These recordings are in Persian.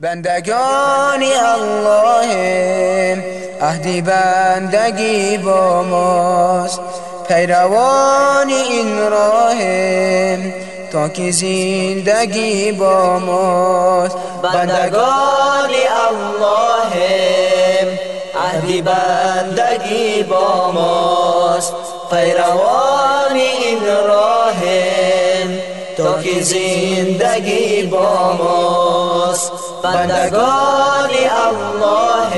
بندگانی الله عهدی بندگی با ماست. پیروان این راه تا که زندگی با ماست. بندگانی الله عهدی بندگی با ماست. پیروان این راه تا که زندگی با ماست. بندگانی الله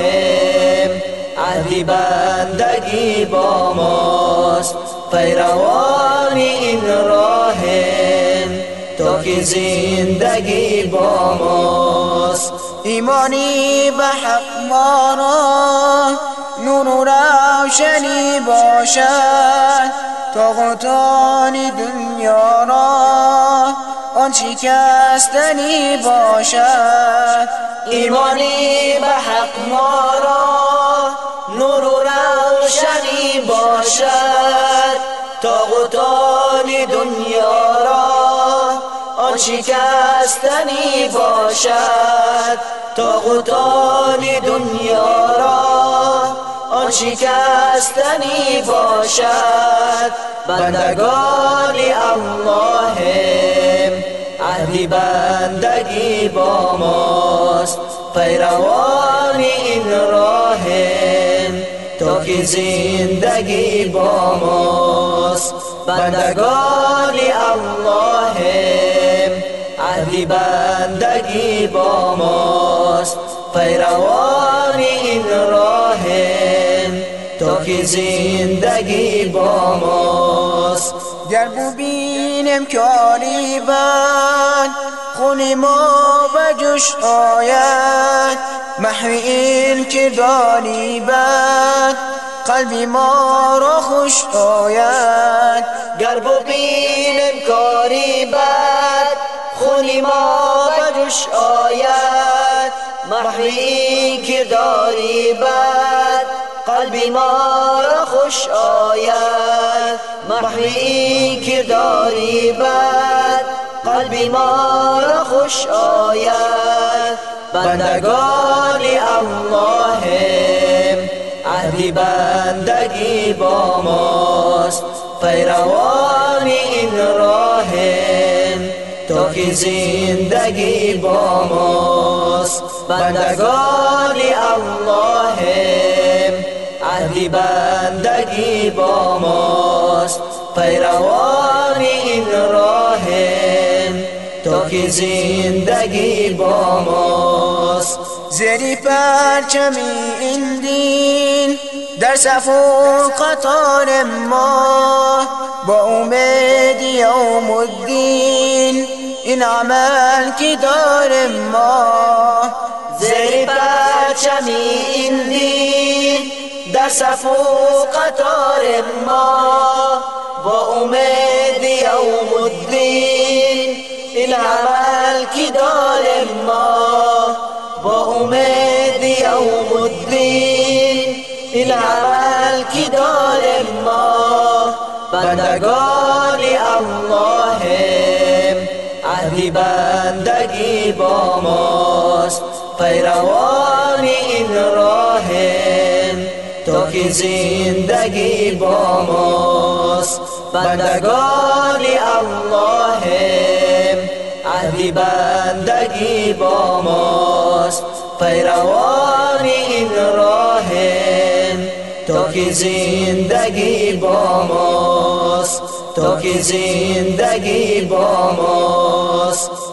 عهدی بندگی با ماست. پیروان این راه تا که زندگی با ماست. ایمانی به حق ما را نور و روشنی باشد. تا دنیا را آن شکستنی باشد. ایمانی به حق ما را نور و روشنی باشد. تا غطان دنیا را آن شکستنی باشد. تا غطان دنیا را آن شکستنی باشد. بندگانی الله عهدی بندگی با ماست پیروان این راه تا که زندگی با ماست بندگانی الله عهدی بندگی با ماست پیروان این راه تا که زندگی با ماست گر ببینم کاری بد خون ما به جوش آید. محو این کرداری بد قلبی ما را خوش آید. گر ببینم کاری بد خونی ما به جوش آید. محو این کرداری بد قلبی ما را خوش آید. محوی که داری بد قلبی ما را خوش آید. بندگانی الله عهدی بندگی با ماست. پیروان این راه تا که زندگی با ماست. بندگانی الله بندگی با ماست. پیروان این راه تا که زندگی با ماست. زری پرچمی این دین در صف و قطار ما. با امید یوم الدین این عمل که دار ما. زری پرچمی این دین در صف و قطار ما با امید یوم الدین این عمل کی دار ما؟ با امید یوم الدین این عمل کی دار ما؟ بندگانی الله عهدی بندگی با ماست پیروان این راه که زندگی با ماست. بندگانی الله عهدی بندگی با ماست. پیروان این راه تا که زندگی با ماست. تا که زندگی با ماست.